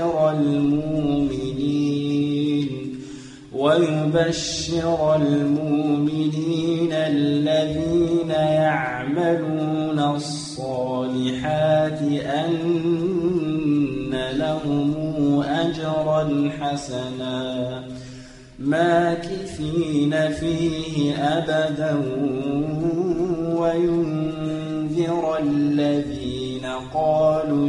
ويبشر المؤمنين ويبشر المؤمنين الذين يعملون الصالحات أن لهم أجرا حسنا ماكثين فيه أبدا وينذر الذين قالوا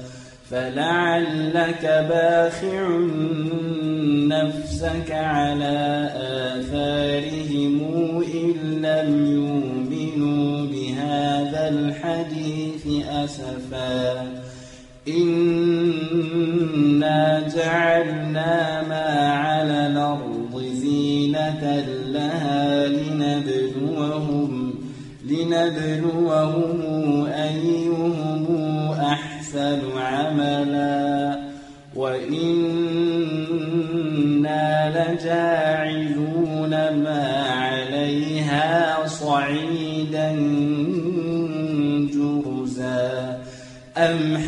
فلعلك باخع نفسك على آثارهم إن لم يؤمنوا بهذا الحديث أسفا. إنا جعلنا ما على الأرض زينة لها لنبلوهم لنبلوهم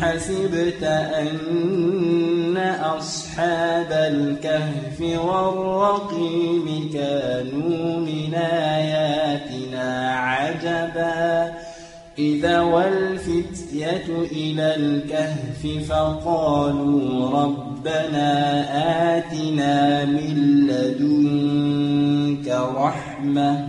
حسبت أن أصحاب الكهف والرقيم كانوا من آياتنا عجبا. إذا والفتية إلى الكهف فقالوا ربنا آتنا من لدنك رحمة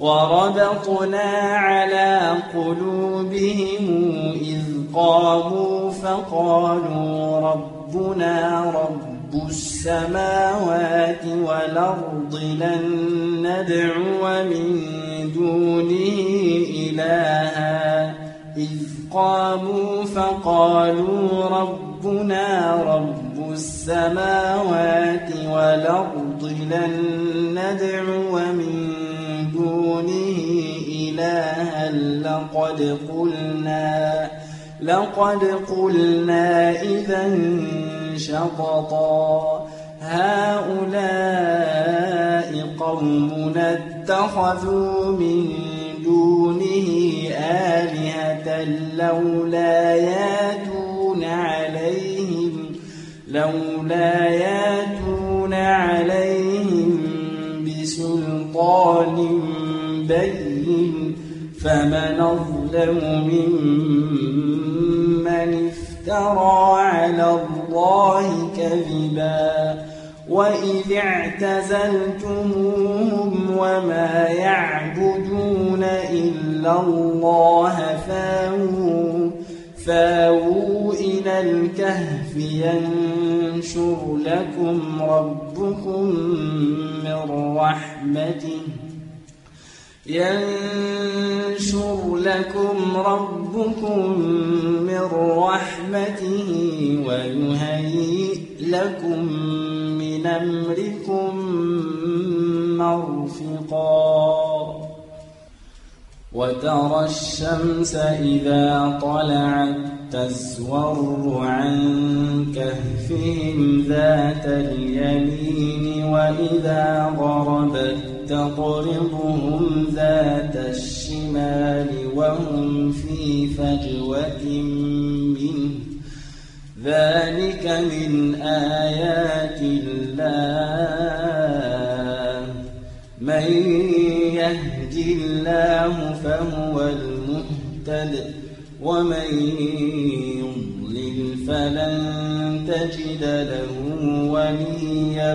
وربطنا على قلوبهم إذ قاموا فقالوا ربنا رب السماوات والأرض لن ندعو من دونه إلها. إذ قاموا فقالوا ربنا رب السماوات والأرض لن ندعو من دونه إلها لقد قلنا لقد قلنا إذا شططا. هؤلاء قومنا اتخذوا من دونه آلهة لولا ياتون عليهم لولا ياتون عليهم بسلطان بين فمن أظلم ممن افترى على الله كذبا. وإذ اعتزلتموهم وما يعبدون إلا الله فاووا فاووا إلى الكهف ينشر لكم ربكم من رحمته. ينشر لكم ربكم من رحمته ويهيئ لكم من أمركم مرفقا. وترى الشمس إذا طلعت تزور عن كهفهم ذات اليمين وإذا غربت تقرضهم ذات الشمال وهم في فجوة منه. ذلك من آيات الله. من يهد الله فهو المهتد. ومن يضلل فلن تجد له وليا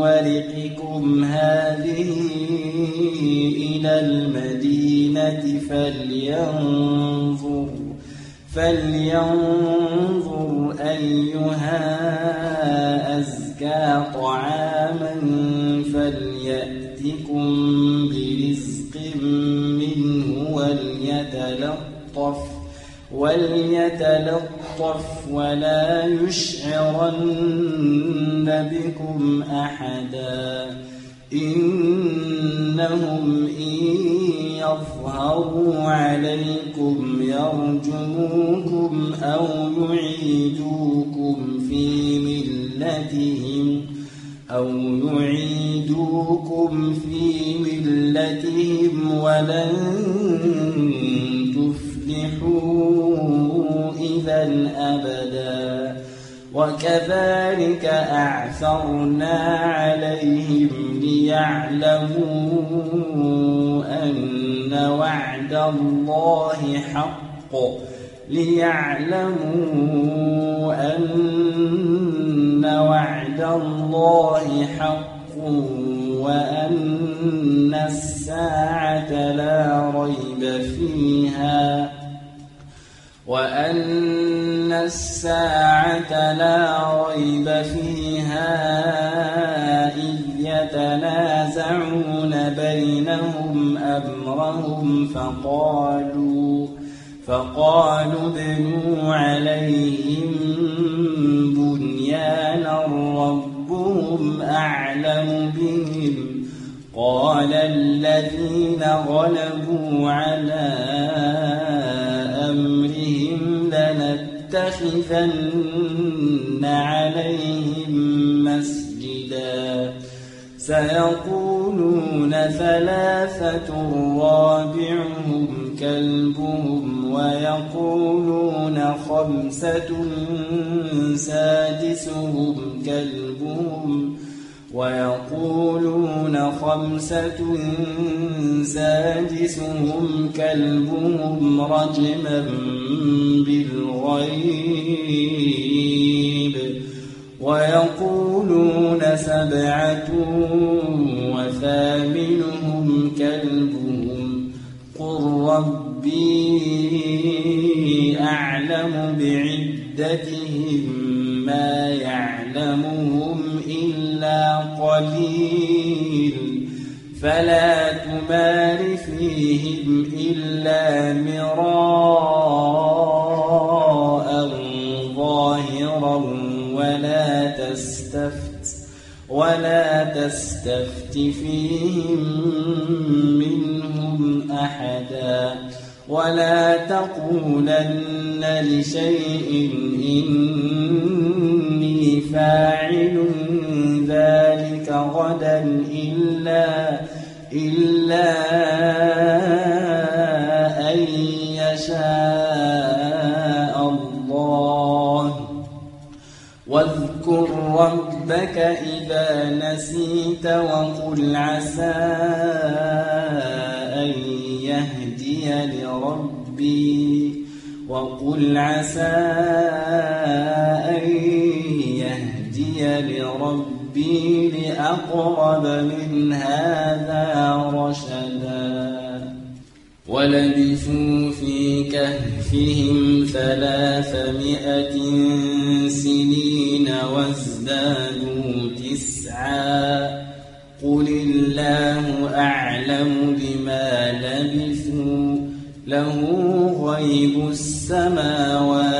بورقكم هذه إلى المدينة فلينظر فلينظر أيها أزكى طعاما فليأتكم برزق منه وليتلطف وليتلطف ولا يشعرن بكم أحدا. إنهم إن يظهروا عليكم يرجموكم أو يعيدوكم في ملتهم أو يعيدوكم في ملتهم ولن تفلحوا. إذا أبدا. وكذلك أعثرنا عليهم ليعلموا أن وعد الله حق ليعلموا أن وعد الله حق وأن الساعة لا ريب فيها. وأن الساعة لا ريب فيها إذ يتنازعون بينهم أمرهم فقالوا فقالوا ابنوا عليهم بنيانا ربهم أعلم بهم. قال الذين غلبوا على لنتخذن عليهم مسجدا. سيقولون ثلاثة رابعهم كلبهم ويقولون خمسة سادسهم كلبهم ويقولون خمسة سادسهم كلبهم رجما بالغيب. ويقولون سبعة وثامنهم كلبهم. قل ربي أعلم بعدتهم ما إلا قليل فلا تمار فيهم إلا مراء ظاهرا ولا تستفت ولا تستفت فيهم منهم أحدا. ولا تقولن لشيء إني فاعل غدا إلا إلا أن يشاء الله. واذكر ربك إذا نسيت وقل عسى أن يهدي لربي. وقل عسى أن يهدي لربي. لأقرب من هذا رشدا. ولبثوا في كهفهم ثلاثمائة سنين وازدادوا تسعا. قل الله أعلم بما لبثوا له غيب السماوات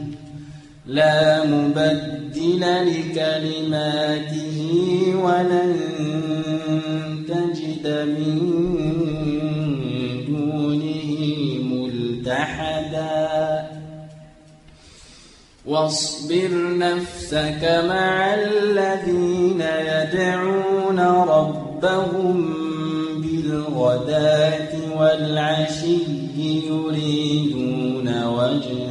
لا مبدل لكلماته ولن تجد من دونه ملتحدا. واصبر نفسك مع الذين يدعون ربهم بالغداة والعشي يريدون وجهه.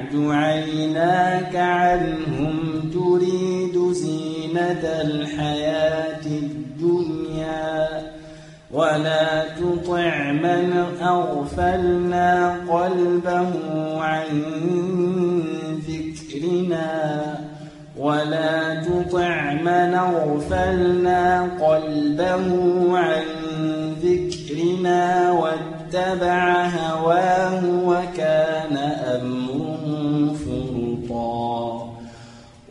عيناك عنهم تريد زينة الحياة الدنيا ولا تطع من أغفلنا قلبه عن ذكرنا ولا تطع من أغفلنا قلبه عن ذكرنا واتبع هواه وكان أمره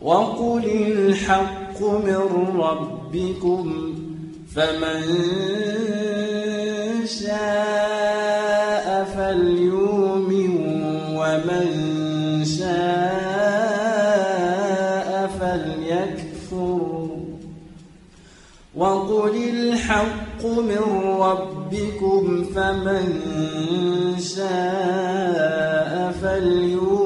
وقل الحق من ربكم فمن شاء فليؤمن ومن شاء فليكفر. وقل الحق من ربكم فمن شاء فليؤمن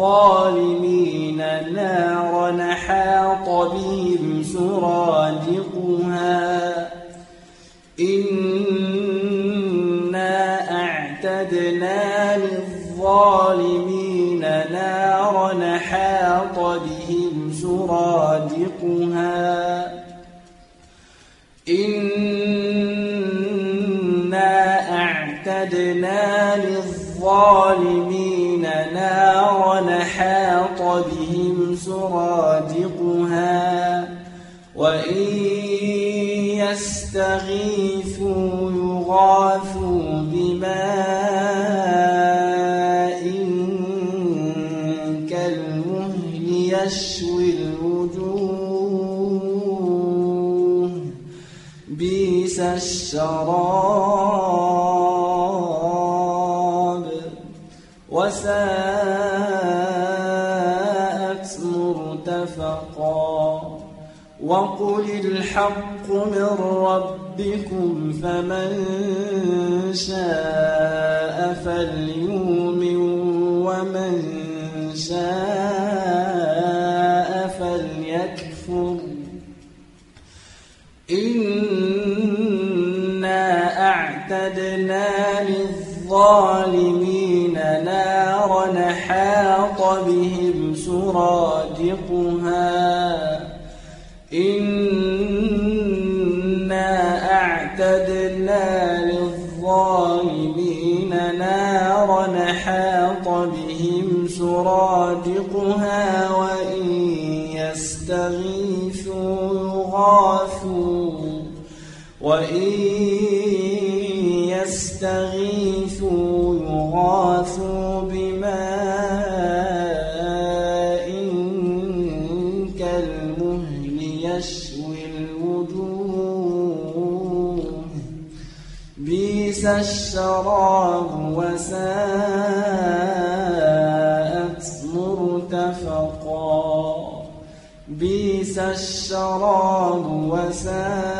للظالمين نارا حاط بهم سرادقها. إنا أعتدنا للظالمين نارا حاط بهم سرادقها. إنا أعتدنا للظالمين نارا حاط بهم سرادقها وإن يستغيثوا يغاثوا بماء كالمهل يشوي الوجوه بيس الشراب وقل الحق من ربكم فمن شاء فليؤمن ومن شاء فليكفر إنا أعتدنا للظالمين نارا حاط بهم سرادقها إنا أعتدنا للظالمين نارا حاط بهم سرادقها وإن يستغيثوا يغاثوا وإن يستغيثوا الشراب وساءت مرتفقا. بيس الشراب وساءت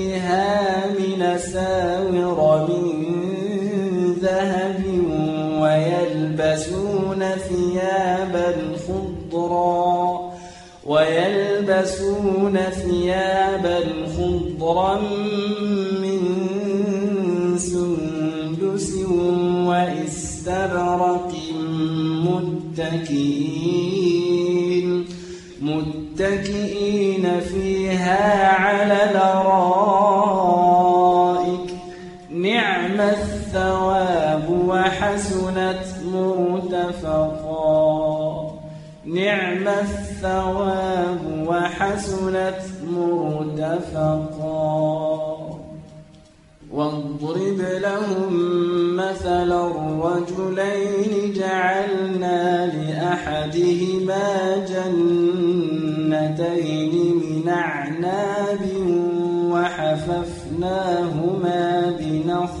من ساور من ذهب ويلبسون ثيابا خضرا ويلبسون ثيابا خضرا من سندس واستبرق متكئين متكئين فيها على الأرائك. مرتفقا. نعم الثواب وحسنت مرتفقا. واضرب لهم مثلا الرجلين جعلنا لأحدهما جنتين من أعناب وحففناهما بنخل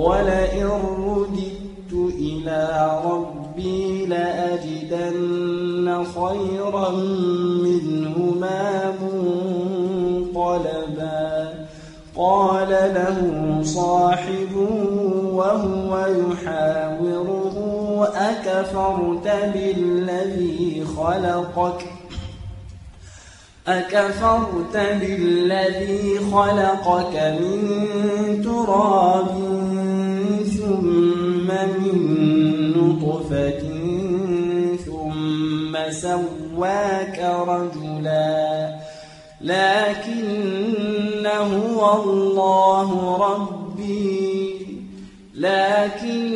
ولئن رددت إلى ربي لأجدن خيرا منهما منقلبا. قال له صاحبه وهو يحاوره أكفرت بالذي خلقك؟ أكفرت بالذي خلقك من تراب من نطفة ثم سواك رجلا لكن هو الله ربي لكن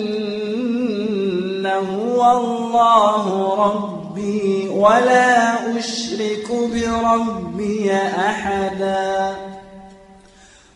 هو الله ربي ولا أشرك بربي أحدا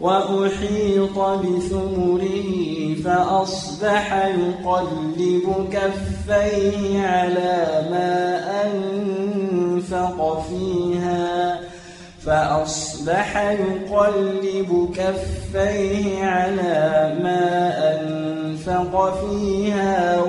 وأحيط بثمره فأصبح يقلب كفيه على ما أنفق فيها فأصبح يقلب كفيه على ما أنفق فيها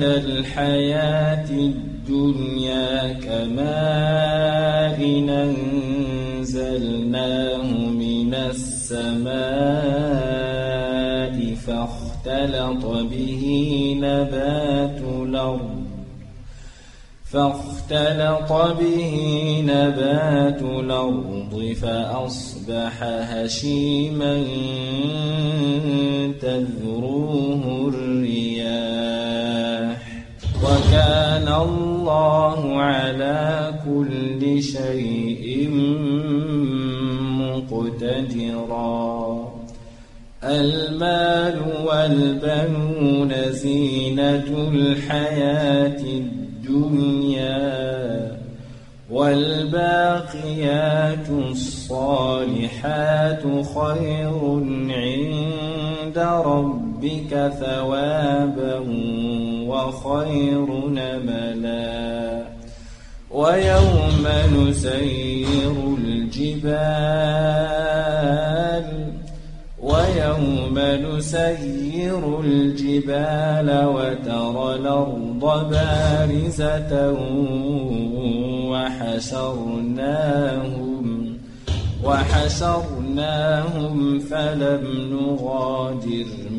مثل الحياة الدنيا كماء أنزلناه من السماء فاختلط به نبات الأرض فاختلط به نبات الأرض فأصبح هشيما تذروه الرياح وكان الله على كل شيء مقتدرا. المال والبنون زينة الحياة الدنيا والباقيات الصالحات خير عند ربك ثوابا وخير نملا. ويوم نسير الجبال. ويوم نسير الجبال وترى الأرض بارزة وحشرناهم وحشرناهم فلم نغادر.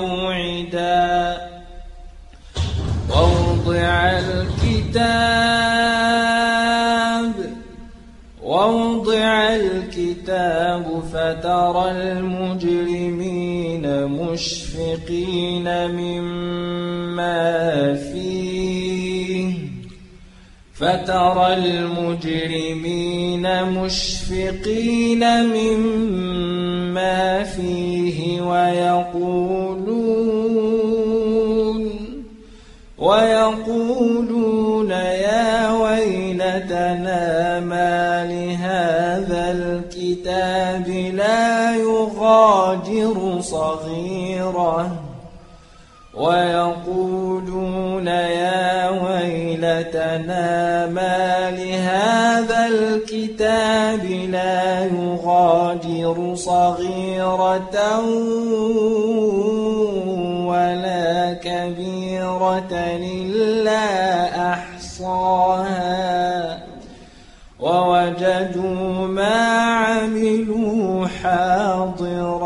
موعدا. ووضع الكتاب ووضع الكتاب فترى المجرمين مشفقين مما فيه. فترى المجرمين مشفقين مما فيه ويقولون ويقولون يا ويلتنا ما لهذا الكتاب لا يغادر صغيرة ويقولون يا ويلتنا ما لهذا الكتاب لا يغادر صغيرة ولا كبيرة إلا أحصاها ووجدوا ما عملوا حاضرا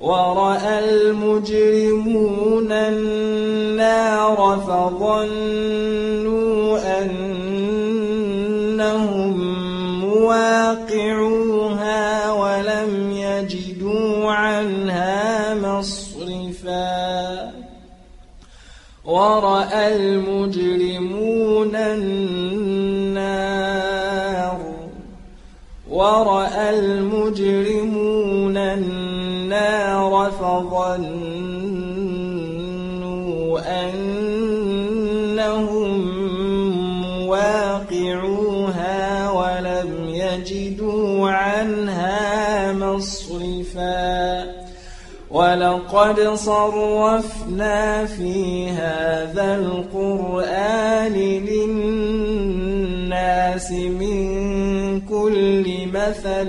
ورأى المجرمون النار فظنوا أنهم مواقعوها ولم يجدوا عنها مصرفا. ورأى المجرمون النار. ورأى المجرمون النار فظنوا أنهم مواقعوها ولم يجدوا عنها مصرفا. ولقد صرفنا في هذا القرآن للناس من كل مثل.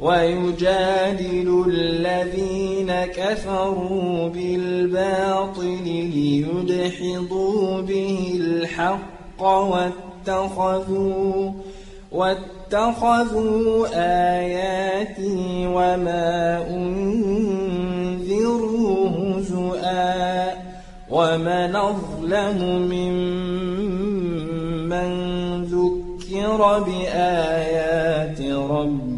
ويجادل الذين كفروا بالباطل ليدحضوا به الحق واتخذوا واتخذوا آياتي وما أنذروا هزؤا ومن أظلم ممن ذكر بآيات ربه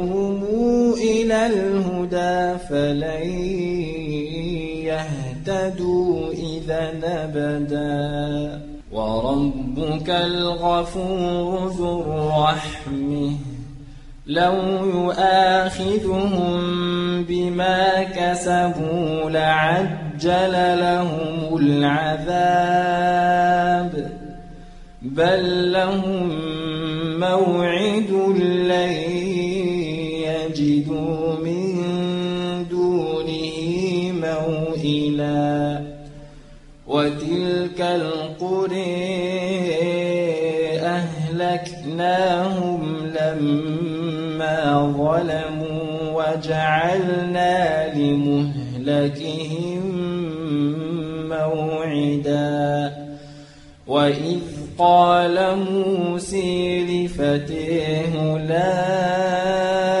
إلى الهدى فلن يهتدوا إذا نبدا. وربك الغفور ذو الرحمه لو يؤاخذهم بما كسبوا لعجل لهم العذاب. بل لهم موعد لن يجدوا من دونه موئلا. وتلك القرى أهلكناهم لما ظلموا وجعلنا لمهلكهم موعدا. وإذ قال موسى لفتيه لا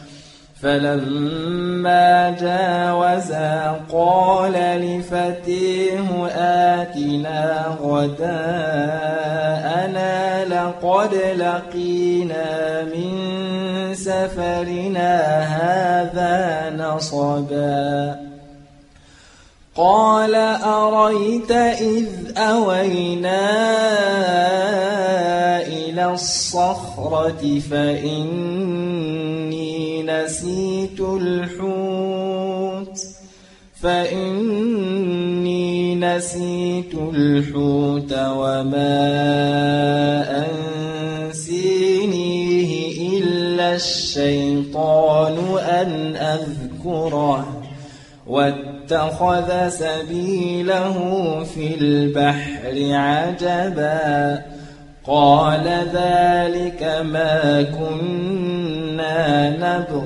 فلما جاوزا قال لفتيه آتنا غداءنا لقد لقينا من سفرنا هذا نصبا. قال أريت إذ أوينا إلى الصخرة فإني نسيت الحوت فإني نسيت الحوت وما أنسينيه إلا الشيطان أن أذكره واتخذ سبيله في البحر عجبا. قال ذلك ما كنا نبغ.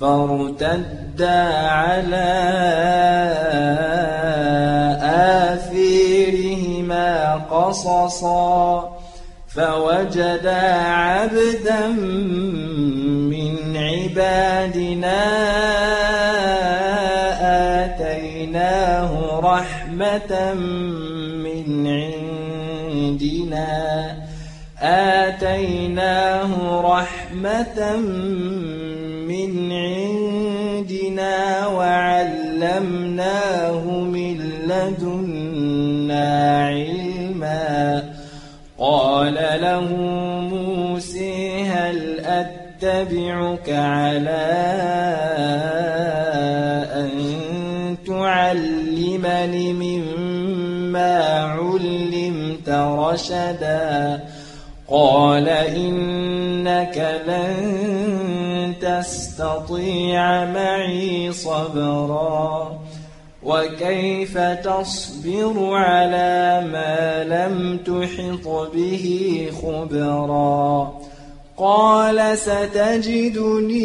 فارتدا على آثيرهما قصصا. فوجدا عبدا من عبادنا آتيناه رحمة من عندنا. آتيناه رحمة من عندنا وعلمناه من لدنا علما. قال له موسى هل أتبعك على أن تعلمني مما علمت رشدا. قال إنك لن تستطيع معي صبرا. وكيف تصبر على ما لم تحط به خبرا؟ قال ستجدني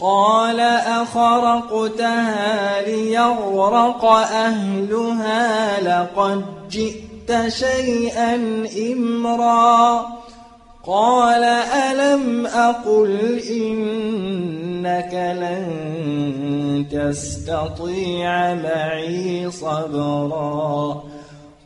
قال أخرقتها ليغرق أهلها لقد جئت شيئا إمرا. قال ألم أقل إنك لن تستطيع معي صبرا.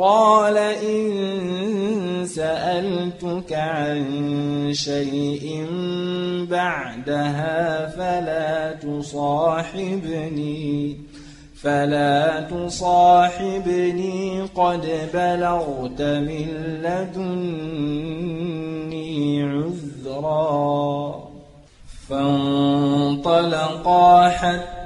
قال إن سألتك عن شيء بعدها فلا تصاحبني فلا تصاحبني قد بلغت من لدني عذرا. فانطلقا حتى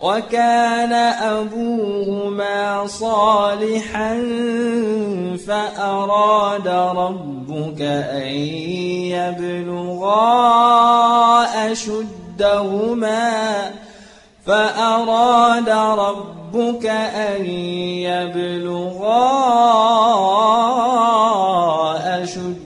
وكان أبوهما صالحا فأراد ربك أن يبلغا أشدهما فأراد ربك أن يبلغا أشدهما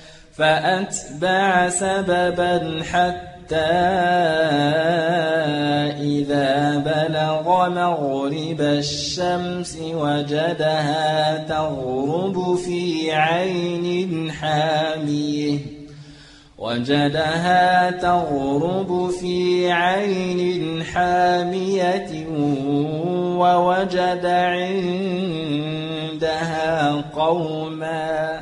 فأتبع سببا حتى إذا بلغ مغرب الشمس وجدها تغرب في عين حاميه. وجدها تغرب في عين حامية ووجد عندها قوما.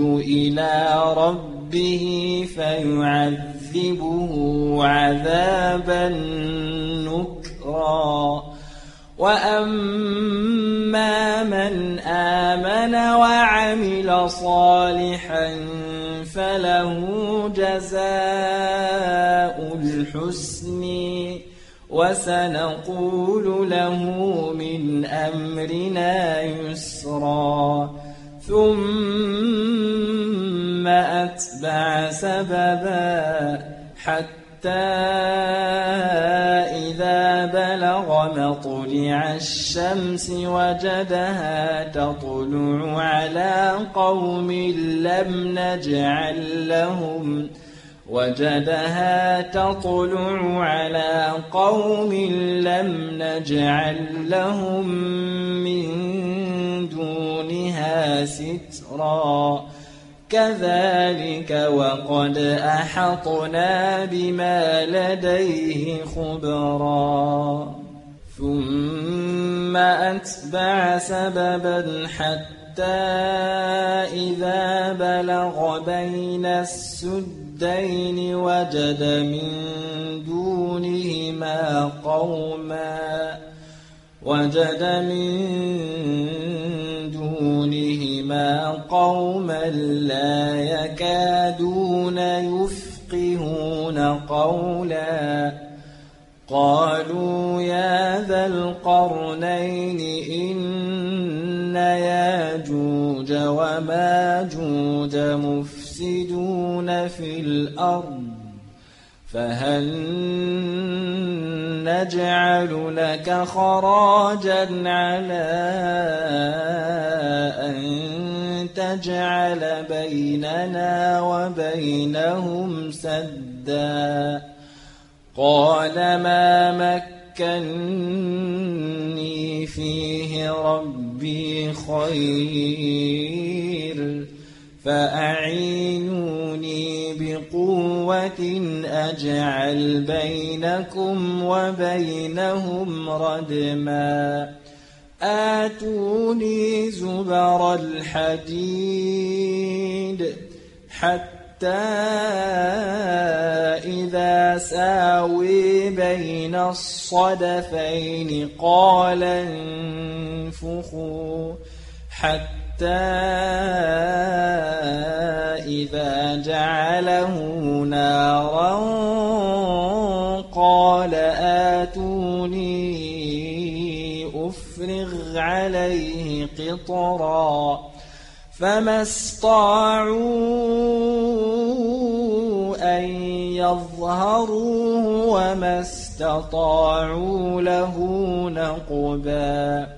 إلى ربه فيعذبه عذابا نكرا. وأما من آمن وعمل صالحا فله جزاء الحسن. وسنقول له من أمرنا يسرا. ثم أتبع سببا حتى إذا بلغ مطلع الشمس وجدها تطلع على قوم لم نجعل لهم وجدها تطلع على قوم لم نجعل لهم من سترا. كذلك وقد أحطنا بما لديه خبرا. ثم أتبع سببا حتى إذا بلغ بين السدين وجد من دونهما قوما. وجد من دونهما قوما لا يكادون يفقهون قولا. قالوا يا ذا القرنين إن ياجوج وماجوج مفسدون في الأرض. فهل نجعل لك خراجا على أن تجعل بيننا وبينهم سدا؟ قال ما مكني فيه ربي خير فأعينوني أجعل بينكم وبينهم ردما. آتوني زبر الحديد حتى إذا ساوي بين الصدفين قال انفخوا حتى إذا جعله نارا قال آتوني أفرغ عليه قطرا فما استطاعوا أن يظهروه وما استطاعوا له نقبا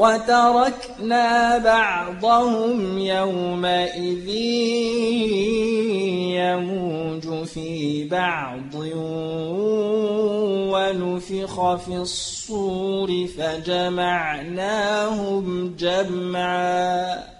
وتركنا بعضهم يومئذ يموج في بعض ونفخ في الصور فجمعناهم جمعا.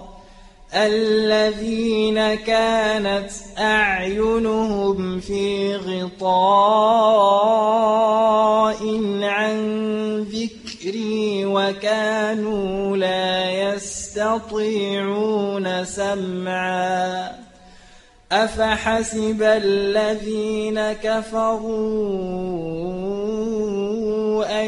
الذين كانت أعينهم في غطاء عن ذكري وكانوا لا يستطيعون سمعا. أفحسب الذين كفروا أن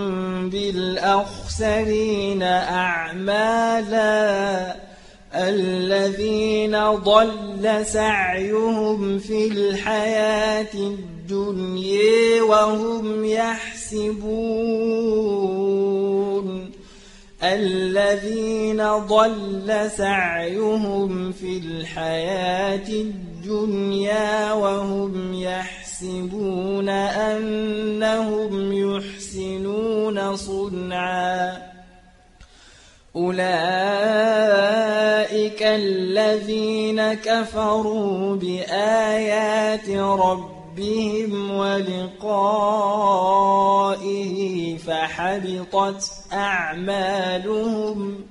بالأخسرين أعمالا الذين ضل سعيهم في الحياة الدنيا وهم يحسبون الذين ضل سعيهم في الحياة الدنيا وهم يحسبون أنهم يحسنون صنعا. أولئك الذين كفروا بآيات ربهم ولقائه فحبطت أعمالهم.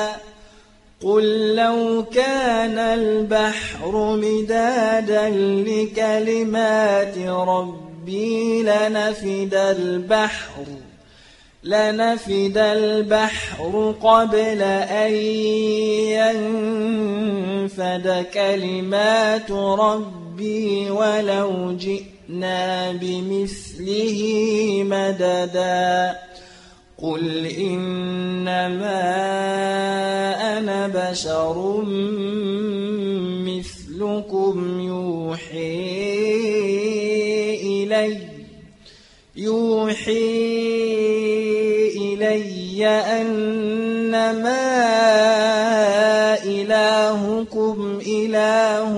لو كان البحر مدادا لكلمات ربي لنفد البحر لنفد البحر قبل أن ينفد كلمات ربي ولو جئنا بمثله مددا. قل إنما أنا بشر مثلكم يوحي إلي يوحي إلي أنما إلهكم إله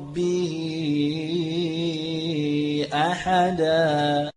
أحدا.